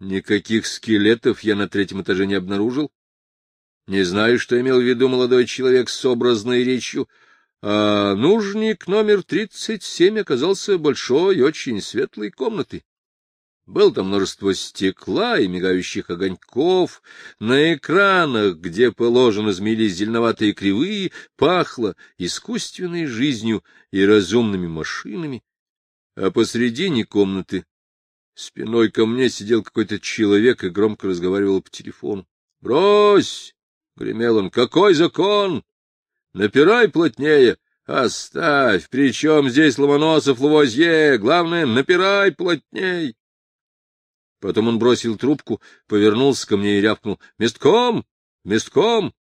Никаких скелетов я на третьем этаже не обнаружил. Не знаю, что имел в виду молодой человек с образной речью, а нужник номер тридцать семь оказался большой и очень светлой комнатой. Было там множество стекла и мигающих огоньков. На экранах, где положено змеились зеленоватые кривые, пахло искусственной жизнью и разумными машинами. А посредине комнаты спиной ко мне сидел какой-то человек и громко разговаривал по телефону. — Брось! — гремел он. — Какой закон? Напирай плотнее! Оставь! Причем здесь Ломоносов, Лавозье? Главное, напирай плотней! Потом он бросил трубку, повернулся ко мне и рявкнул. — Местком! Местком!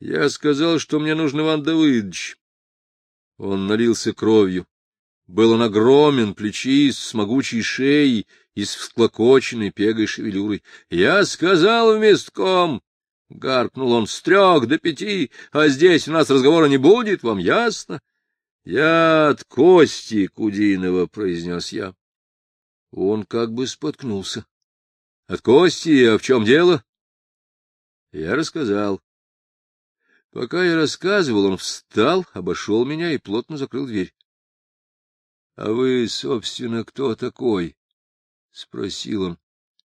Я сказал, что мне нужен Иван Давыдович. Он налился кровью. Был он огромен, плечист, с могучей шеей и с всклокоченной пегой шевелюрой. — Я сказал в местком! — гаркнул он. — С трех до пяти, а здесь у нас разговора не будет, вам ясно? — Я от Кости Кудинова, — произнес я. Он как бы споткнулся. — От Кости, а в чем дело? Я рассказал. Пока я рассказывал, он встал, обошел меня и плотно закрыл дверь. — А вы, собственно, кто такой? — спросил он.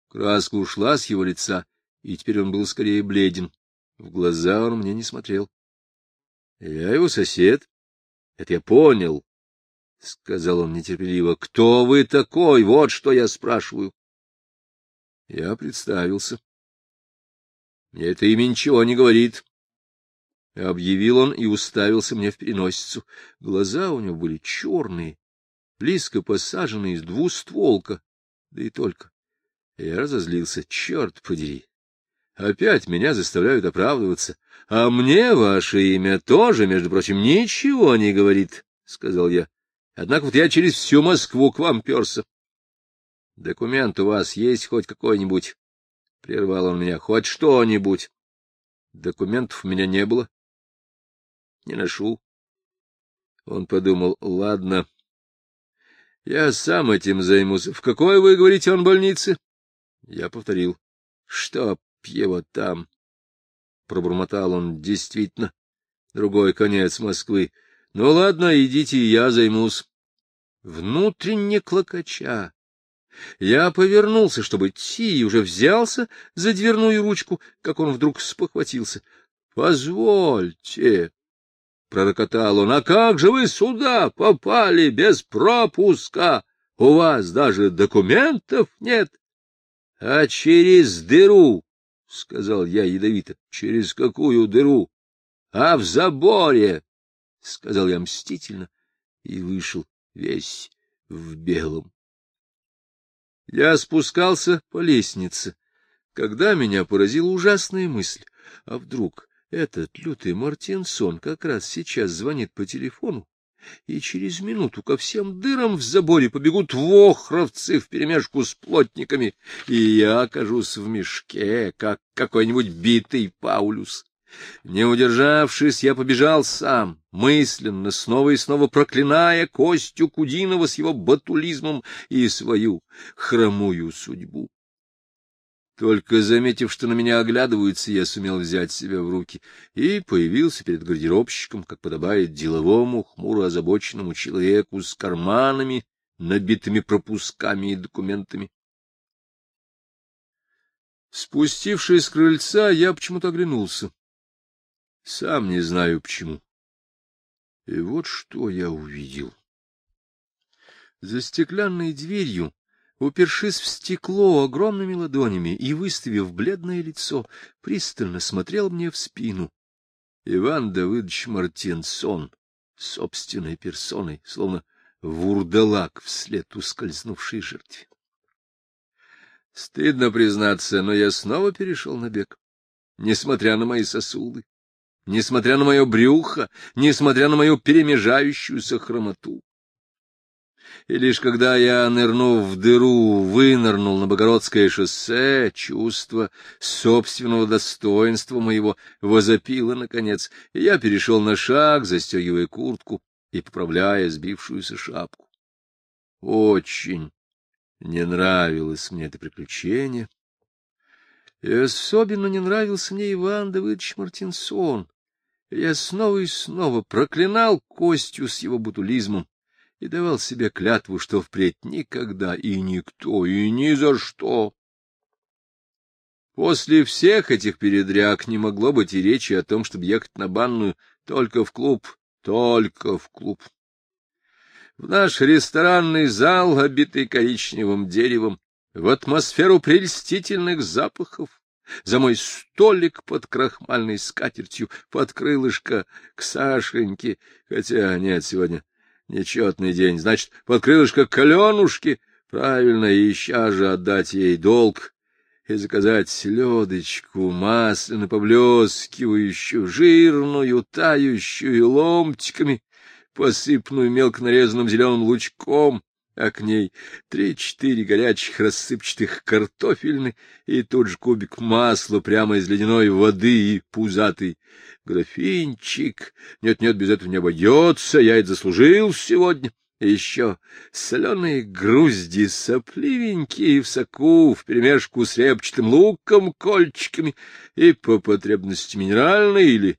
Краска ушла с его лица, и теперь он был скорее бледен. В глаза он мне не смотрел. — Я его сосед. Это я понял. — сказал он нетерпеливо. — Кто вы такой? Вот что я спрашиваю. Я представился. Мне это имя ничего не говорит. Объявил он и уставился мне в переносицу. Глаза у него были черные, близко посаженные из двустволка, да и только. Я разозлился. Черт подери! Опять меня заставляют оправдываться. А мне ваше имя тоже, между прочим, ничего не говорит, — сказал я. Однако вот я через всю Москву к вам перся. — Документ у вас есть хоть какой-нибудь? — прервал он меня. — Хоть что-нибудь. Документов у меня не было. Не ношу. Он подумал, ладно, я сам этим займусь. В какой, вы говорите, он больнице? Я повторил. Чтоб его там. Пробормотал он действительно. Другой конец Москвы. Ну, ладно, идите, я займусь. Внутренне клокоча. Я повернулся, чтобы идти, и уже взялся за дверную ручку, как он вдруг спохватился. — Позвольте, — пророкотал он, — а как же вы сюда попали без пропуска? У вас даже документов нет. — А через дыру, — сказал я ядовито. — Через какую дыру? — А в заборе. — сказал я мстительно и вышел весь в белом. Я спускался по лестнице, когда меня поразила ужасная мысль. А вдруг этот лютый Мартинсон как раз сейчас звонит по телефону, и через минуту ко всем дырам в заборе побегут вохровцы вперемешку с плотниками, и я окажусь в мешке, как какой-нибудь битый Паулюс. Не удержавшись, я побежал сам, мысленно, снова и снова проклиная Костю Кудинова с его батулизмом и свою хромую судьбу. Только заметив, что на меня оглядываются, я сумел взять себя в руки и появился перед гардеробщиком, как подобает деловому, хмуро озабоченному человеку с карманами, набитыми пропусками и документами. Спустившись с крыльца, я почему-то оглянулся. Сам не знаю почему. И вот что я увидел. За стеклянной дверью, упершись в стекло огромными ладонями и выставив бледное лицо, пристально смотрел мне в спину Иван Давыдович Мартинсон собственной персоной, словно вурдалак вслед ускользнувшей жертве. Стыдно признаться, но я снова перешел на бег, несмотря на мои сосуды несмотря на мое брюхо, несмотря на мою перемежающуюся хромоту. И лишь когда я, нырнув в дыру, вынырнул на Богородское шоссе, чувство собственного достоинства моего возопило, наконец, и я перешел на шаг, застегивая куртку и поправляя сбившуюся шапку. Очень Не нравилось мне это приключение. И особенно не нравился мне Иван Давыдович Мартинсон. Я снова и снова проклинал Костю с его бутулизмом и давал себе клятву, что впредь никогда и никто, и ни за что. После всех этих передряг не могло быть и речи о том, чтобы ехать на банную только в клуб, только в клуб. В наш ресторанный зал, обитый коричневым деревом, в атмосферу прельстительных запахов, за мой столик под крахмальной скатертью, под крылышко к Сашеньке, хотя нет, сегодня Нечетный день. Значит, под крылышко каленушки. Правильно, и ща же отдать ей долг и заказать селедочку, масляно поблескивающую, жирную, тающую ломтиками, посыпанную мелко нарезанным зеленым лучком, а к ней три-четыре горячих рассыпчатых картофельны и тут же кубик масла прямо из ледяной воды и пузатый графинчик. Нет-нет, без этого не обойдется, я это заслужил сегодня. Еще соленые грузди, сопливенькие в соку, вперемешку с репчатым луком, кольчиками, и по потребности минеральной или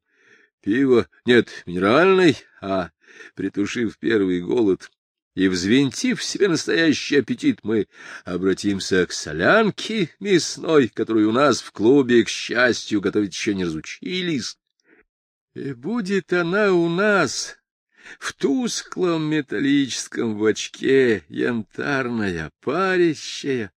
пиво, нет, минеральной, а, притушив первый голод, и, взвинтив себе настоящий аппетит, мы обратимся к солянке мясной, которую у нас в клубе, к счастью, готовить еще не разучились. И будет она у нас в тусклом металлическом бачке, янтарная, парящая,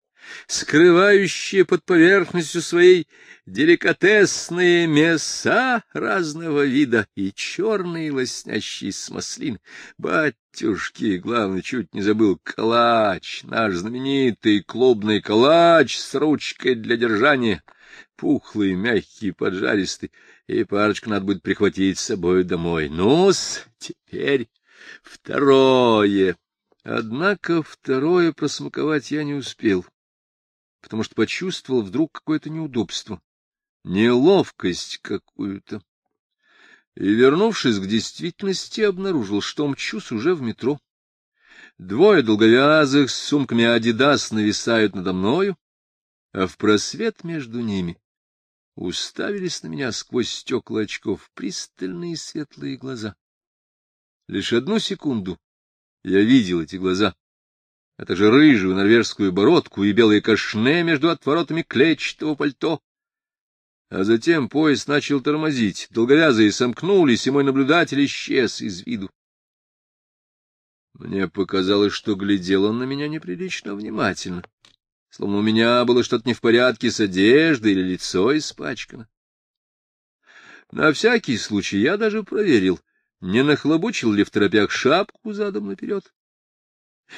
скрывающая под поверхностью своей деликатесные мяса разного вида и черные лоснящие смослин. Батюшки, главное, чуть не забыл, калач, наш знаменитый клубный калач с ручкой для держания, пухлый, мягкий, поджаристый, и парочку надо будет прихватить с собой домой. Ну-с, теперь второе. Однако второе просмаковать я не успел потому что почувствовал вдруг какое-то неудобство, неловкость какую-то. И, вернувшись к действительности, обнаружил, что мчусь уже в метро. Двое долговязых с сумками «Адидас» нависают надо мною, а в просвет между ними уставились на меня сквозь стекла очков пристальные светлые глаза. Лишь одну секунду я видел эти глаза, а также рыжую норвежскую бородку и белые кашне между отворотами клетчатого пальто. А затем поезд начал тормозить, долговязые сомкнулись, и мой наблюдатель исчез из виду. Мне показалось, что глядел он на меня неприлично внимательно, словно у меня было что-то не в порядке с одеждой или лицо испачкано. На всякий случай я даже проверил, не нахлобучил ли в торопях шапку задом наперед.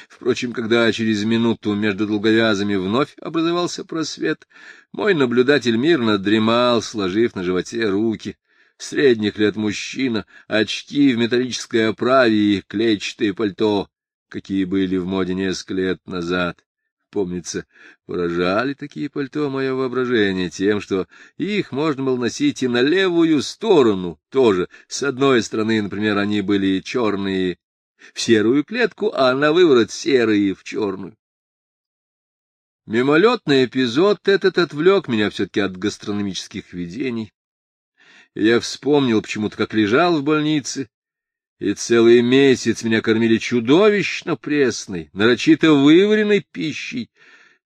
Впрочем, когда через минуту между долговязами вновь образовался просвет, мой наблюдатель мирно дремал, сложив на животе руки. Средних лет мужчина, очки в металлической оправе и клетчатое пальто, какие были в моде несколько лет назад. Помнится, поражали такие пальто мое воображение тем, что их можно было носить и на левую сторону тоже. С одной стороны, например, они были черные в серую клетку, а на выворот серые в черную. Мимолетный эпизод этот отвлек меня все-таки от гастрономических видений. Я вспомнил почему-то, как лежал в больнице, и целый месяц меня кормили чудовищно пресной, нарочито вываренной пищей,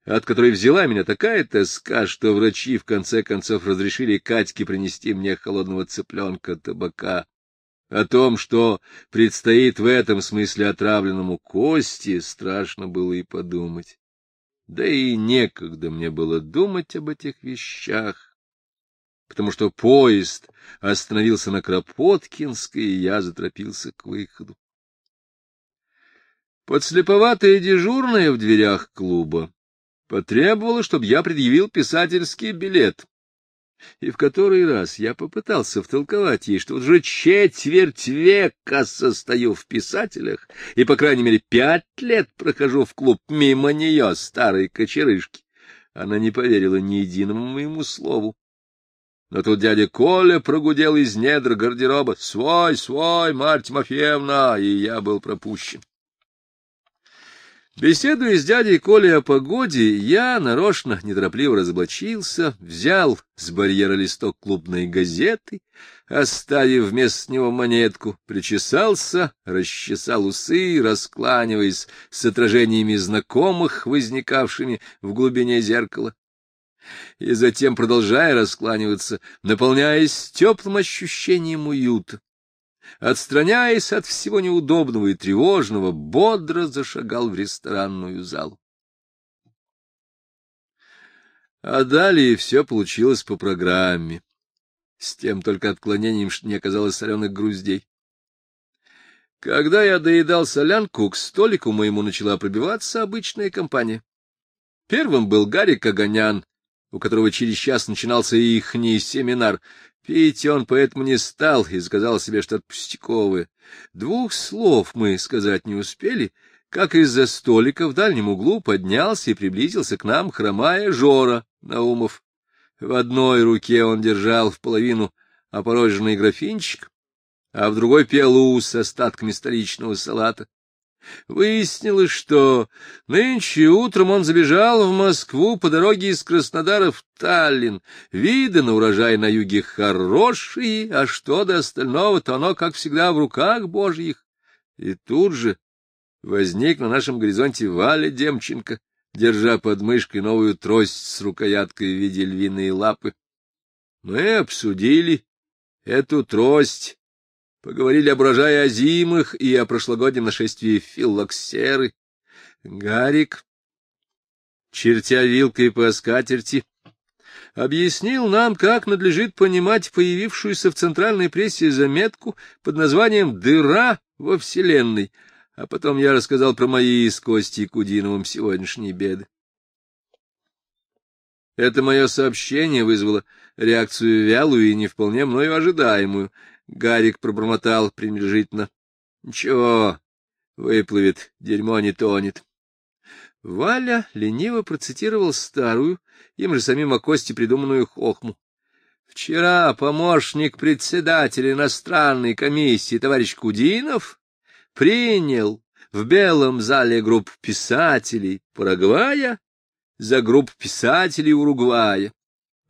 от которой взяла меня такая тоска, что врачи в конце концов разрешили Катьке принести мне холодного цыпленка табака. О том, что предстоит в этом смысле отравленному кости, страшно было и подумать. Да и некогда мне было думать об этих вещах, потому что поезд остановился на Кропоткинской, и я заторопился к выходу. Подслеповатая дежурная в дверях клуба потребовала, чтобы я предъявил писательский билет, и в который раз я попытался втолковать ей, что уже четверть века состою в писателях, и, по крайней мере, пять лет прохожу в клуб мимо нее, старой кочерышки. Она не поверила ни единому моему слову. Но тут дядя Коля прогудел из недр гардероба «Свой, свой, Марья Тимофеевна!» и я был пропущен. Беседуя с дядей Колей о погоде, я нарочно, неторопливо разоблачился, взял с барьера листок клубной газеты, оставив вместо него монетку, причесался, расчесал усы, раскланиваясь с отражениями знакомых, возникавшими в глубине зеркала. И затем, продолжая раскланиваться, наполняясь теплым ощущением уюта, отстраняясь от всего неудобного и тревожного, бодро зашагал в ресторанную залу. А далее все получилось по программе, с тем только отклонением, что не оказалось соленых груздей. Когда я доедал солянку, к столику моему начала пробиваться обычная компания. Первым был Гарик Огонян, у которого через час начинался ихний семинар. Пить он поэтому не стал и сказал себе что-то пустяковое. Двух слов мы сказать не успели, как из-за столика в дальнем углу поднялся и приблизился к нам, хромая Жора Наумов. В одной руке он держал в половину опороженный графинчик, а в другой пиалу с остатками столичного салата. Выяснилось, что нынче утром он забежал в Москву по дороге из Краснодара в Таллин. Виды на урожай на юге хорошие, а что до остального, то оно, как всегда, в руках божьих. И тут же возник на нашем горизонте Валя Демченко, держа под мышкой новую трость с рукояткой в виде львиной лапы. Мы обсудили эту трость Поговорили об урожае озимых и о прошлогоднем нашествии филлоксеры. Гарик, чертя вилкой по скатерти, объяснил нам, как надлежит понимать появившуюся в центральной прессе заметку под названием «Дыра во Вселенной», а потом я рассказал про мои с Костей Кудиновым сегодняшние беды. Это мое сообщение вызвало реакцию вялую и не вполне мною ожидаемую. Гарик пробормотал пренебрежительно. — Ничего, выплывет, дерьмо не тонет. Валя лениво процитировал старую, им же самим о кости придуманную хохму. Вчера помощник председателя иностранной комиссии товарищ Кудинов принял в белом зале группу писателей Парагвая за группу писателей Уругвая.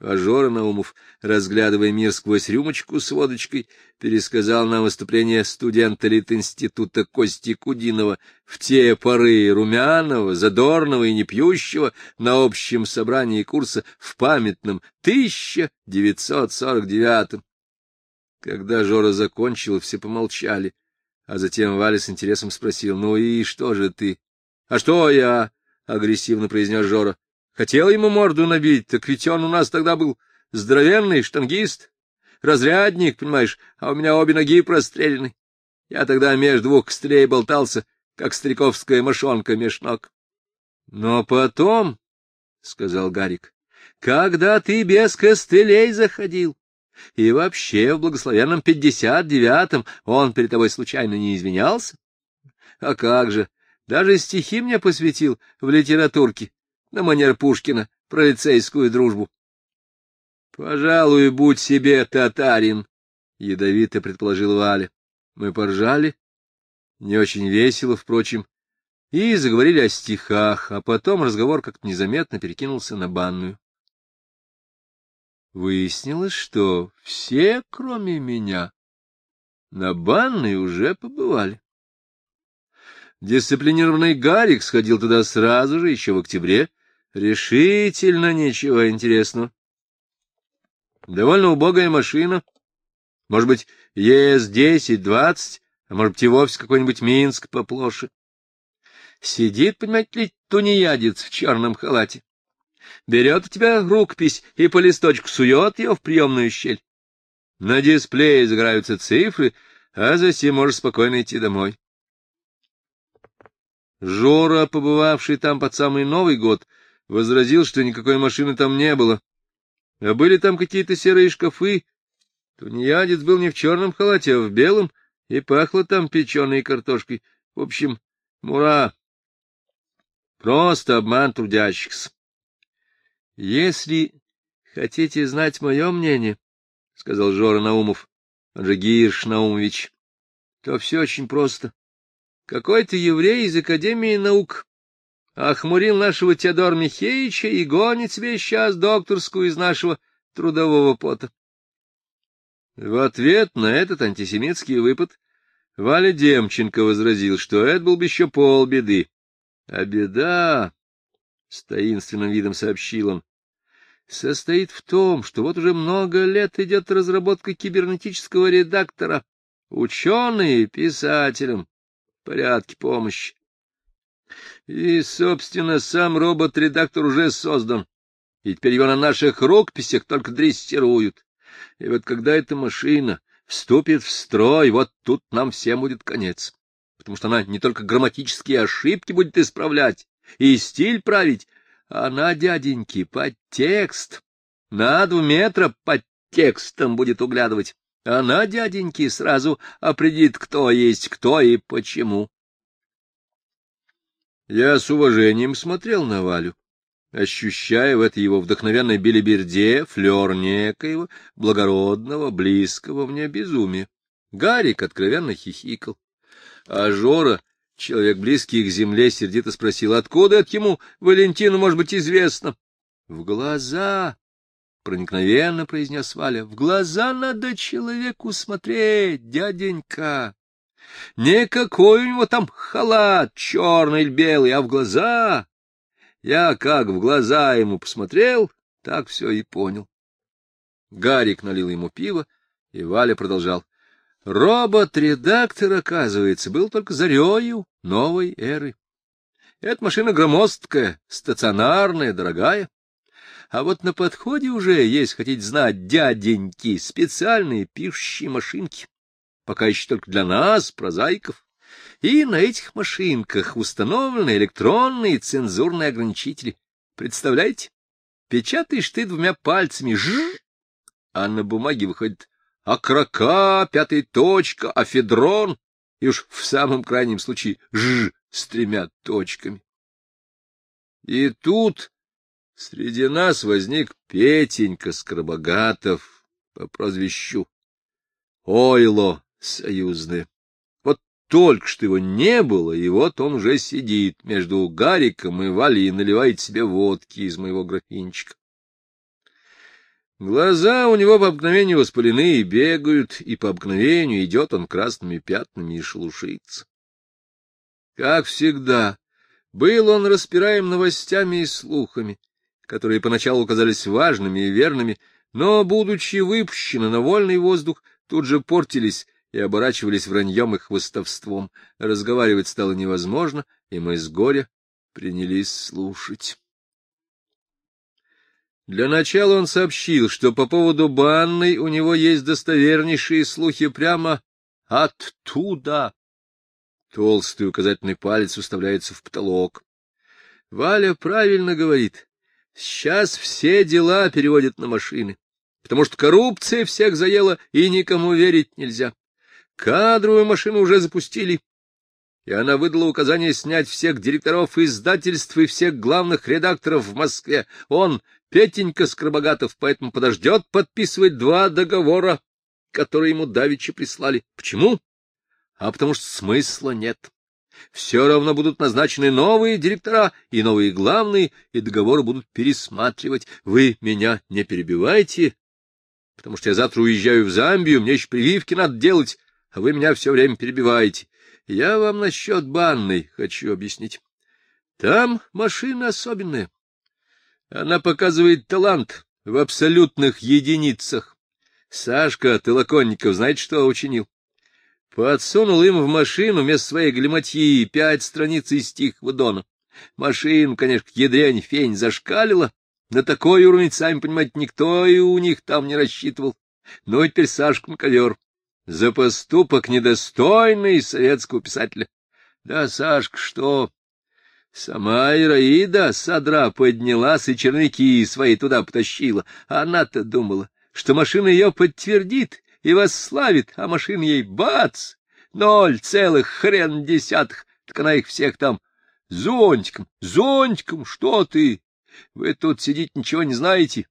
А Жора Наумов, разглядывая мир сквозь рюмочку с водочкой, пересказал нам выступление студента Литинститута Кости Кудинова в те поры румяного, задорного и непьющего на общем собрании курса в памятном 1949 Когда Жора закончил, все помолчали, а затем Валя с интересом спросил, «Ну и что же ты?» «А что я?» — агрессивно произнес Жора. Хотел ему морду набить, так ведь он у нас тогда был здоровенный штангист, разрядник, понимаешь, а у меня обе ноги прострелены. Я тогда между двух костылей болтался, как стариковская мошонка меж ног. — Но потом, — сказал Гарик, — когда ты без костылей заходил, и вообще в благословенном пятьдесят девятом он перед тобой случайно не извинялся? А как же, даже стихи мне посвятил в литературке на манер Пушкина про лицейскую дружбу. — Пожалуй, будь себе татарин, — ядовито предположил Валя. Мы поржали, не очень весело, впрочем, и заговорили о стихах, а потом разговор как-то незаметно перекинулся на банную. Выяснилось, что все, кроме меня, на банной уже побывали. Дисциплинированный Гарик сходил туда сразу же, еще в октябре, Решительно ничего интересного. Довольно убогая машина. Может быть, ЕС-10-20, а может быть и вовсе какой-нибудь Минск поплоше. Сидит, понимаете ли, тунеядец в черном халате. Берет у тебя рукопись и по листочку сует ее в приемную щель. На дисплее загораются цифры, а затем можешь спокойно идти домой. Жора, побывавший там под самый Новый год, — возразил, что никакой машины там не было. А были там какие-то серые шкафы. Тунеядец был не в черном халате, а в белом, и пахло там печеной картошкой. В общем, мура. Просто обман трудящихся. — Если хотите знать мое мнение, — сказал Жора Наумов, — Аджигирш Наумович, — то все очень просто. Какой-то еврей из Академии наук охмурил нашего Теодора Михеевича и гонит себе сейчас докторскую из нашего трудового пота. В ответ на этот антисемитский выпад Валя Демченко возразил, что это был бы еще полбеды. А беда, — с таинственным видом сообщил он, — состоит в том, что вот уже много лет идет разработка кибернетического редактора, ученые писателям, порядке помощи. И, собственно, сам робот-редактор уже создан, и теперь его на наших рукописях только дрессируют. И вот когда эта машина вступит в строй, вот тут нам всем будет конец, потому что она не только грамматические ошибки будет исправлять и стиль править, она, дяденьки, под текст, на два метра под текстом будет углядывать. Она, дяденьки, сразу определит, кто есть кто и почему. Я с уважением смотрел на Валю, ощущая в этой его вдохновенной белиберде флер некоего благородного, близкого мне безумия. Гарик откровенно хихикал. А Жора, человек близкий к земле, сердито спросил, откуда это ему, Валентину, может быть, известно? — В глаза, — проникновенно произнес Валя, — в глаза надо человеку смотреть, дяденька. Не какой у него там халат, черный или белый, а в глаза. Я как в глаза ему посмотрел, так все и понял. Гарик налил ему пиво, и Валя продолжал. Робот-редактор, оказывается, был только зарею новой эры. Эта машина громоздкая, стационарная, дорогая. А вот на подходе уже есть, хотите знать, дяденьки, специальные пишущие машинки пока еще только для нас, прозаиков. И на этих машинках установлены электронные цензурные ограничители. Представляете? Печатаешь ты двумя пальцами ж, а на бумаге выходит окрока, пятая точка, афедрон, и уж в самом крайнем случае ж с тремя точками. И тут среди нас возник Петенька Скоробогатов по прозвищу Ойло союзные. Вот только что его не было, и вот он уже сидит между Гариком и Валей и наливает себе водки из моего графинчика. Глаза у него по обыкновению воспалены и бегают, и по обыкновению идет он красными пятнами и шелушится. Как всегда, был он распираем новостями и слухами, которые поначалу казались важными и верными, но, будучи выпущены на вольный воздух, тут же портились и оборачивались враньем и хвостовством. Разговаривать стало невозможно, и мы с горя принялись слушать. Для начала он сообщил, что по поводу банной у него есть достовернейшие слухи прямо оттуда. Толстый указательный палец уставляется в потолок. Валя правильно говорит. Сейчас все дела переводят на машины, потому что коррупция всех заела, и никому верить нельзя. Кадровую машину уже запустили, и она выдала указание снять всех директоров издательств и всех главных редакторов в Москве. Он, Петенька Скоробогатов, поэтому подождет подписывать два договора, которые ему давеча прислали. Почему? А потому что смысла нет. Все равно будут назначены новые директора и новые главные, и договоры будут пересматривать. Вы меня не перебивайте, потому что я завтра уезжаю в Замбию, мне еще прививки надо делать а вы меня все время перебиваете. Я вам насчет банной хочу объяснить. Там машина особенная. Она показывает талант в абсолютных единицах. Сашка Толоконников, знаете, что учинил? Подсунул им в машину вместо своей галиматьи пять страниц из Тихого Дона. Машина, конечно, ядрень фень зашкалила. На такой уровень, сами понимаете, никто и у них там не рассчитывал. Ну, и теперь Сашка на за поступок недостойный советского писателя. Да, Сашка, что? Сама Ираида садра поднялась и черныки свои туда потащила. Она-то думала, что машина ее подтвердит и восславит, а машина ей бац! Ноль целых хрен десятых, так она их всех там зонтиком, зонтиком, что ты? Вы тут сидеть ничего не знаете.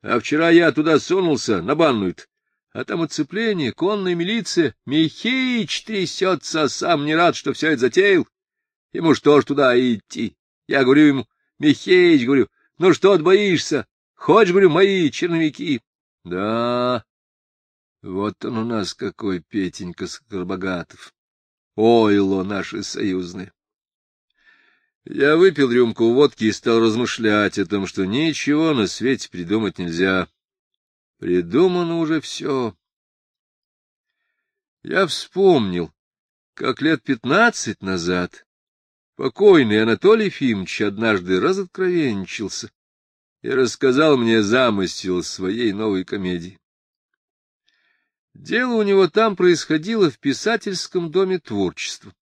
А вчера я туда сунулся, на банную -то. А там оцепление, конная милиция. Михеич трясется, сам не рад, что все это затеял. Ему что ж туда идти? Я говорю ему, Михеич, говорю, ну что отбоишься? Хочешь, говорю, мои черновики? Да, вот он у нас какой, Петенька Скоробогатов. Ойло наши союзные. Я выпил рюмку водки и стал размышлять о том, что ничего на свете придумать нельзя. Придумано уже все. Я вспомнил, как лет пятнадцать назад покойный Анатолий Фимович однажды разоткровенничался и рассказал мне замысел своей новой комедии. Дело у него там происходило в писательском доме творчества.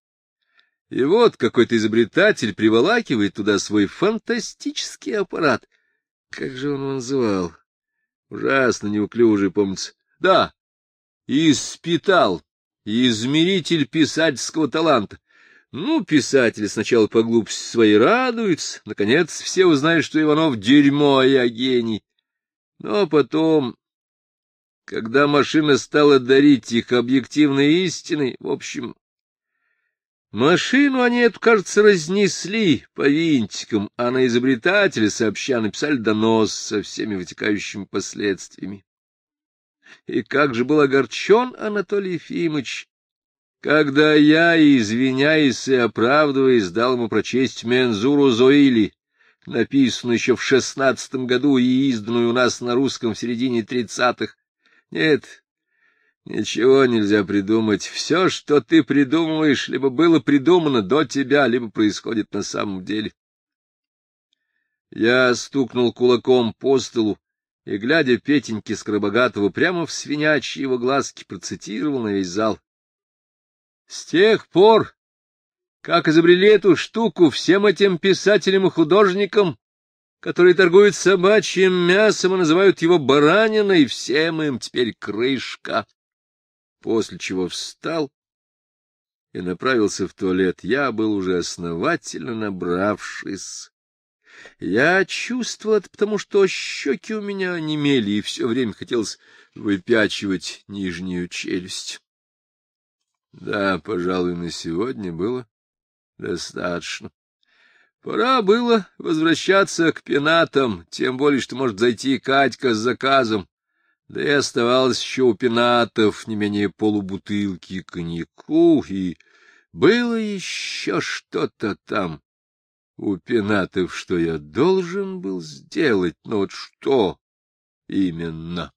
И вот какой-то изобретатель приволакивает туда свой фантастический аппарат. Как же он его называл? Ужасно неуклюжий, помнится. Да, испитал, измеритель писательского таланта. Ну, писатели сначала по глупости своей радуются, наконец все узнают, что Иванов дерьмо, а я гений. Но потом когда машина стала дарить их объективной истиной, в общем... Машину они эту, кажется, разнесли по винтикам, а на изобретателя сообща написали донос со всеми вытекающими последствиями. И как же был огорчен Анатолий Ефимович, когда я, извиняясь и оправдываясь, дал ему прочесть Мензуру Зоили, написанную еще в шестнадцатом году и изданную у нас на русском в середине тридцатых, нет, ничего нельзя придумать. Все, что ты придумываешь, либо было придумано до тебя, либо происходит на самом деле. Я стукнул кулаком по столу и, глядя Петеньке Скоробогатого прямо в свинячьи его глазки, процитировал на весь зал. С тех пор, как изобрели эту штуку всем этим писателям и художникам, которые торгуют собачьим мясом и называют его бараниной, всем им теперь крышка. После чего встал и направился в туалет. Я был уже основательно набравшись. Я чувствовал это, потому что щеки у меня немели, и все время хотелось выпячивать нижнюю челюсть. Да, пожалуй, на сегодня было достаточно. Пора было возвращаться к пенатам, тем более, что может зайти Катька с заказом. Да и оставалось еще у пенатов не менее полубутылки коньяку, и было еще что-то там у пенатов, что я должен был сделать, но вот что именно?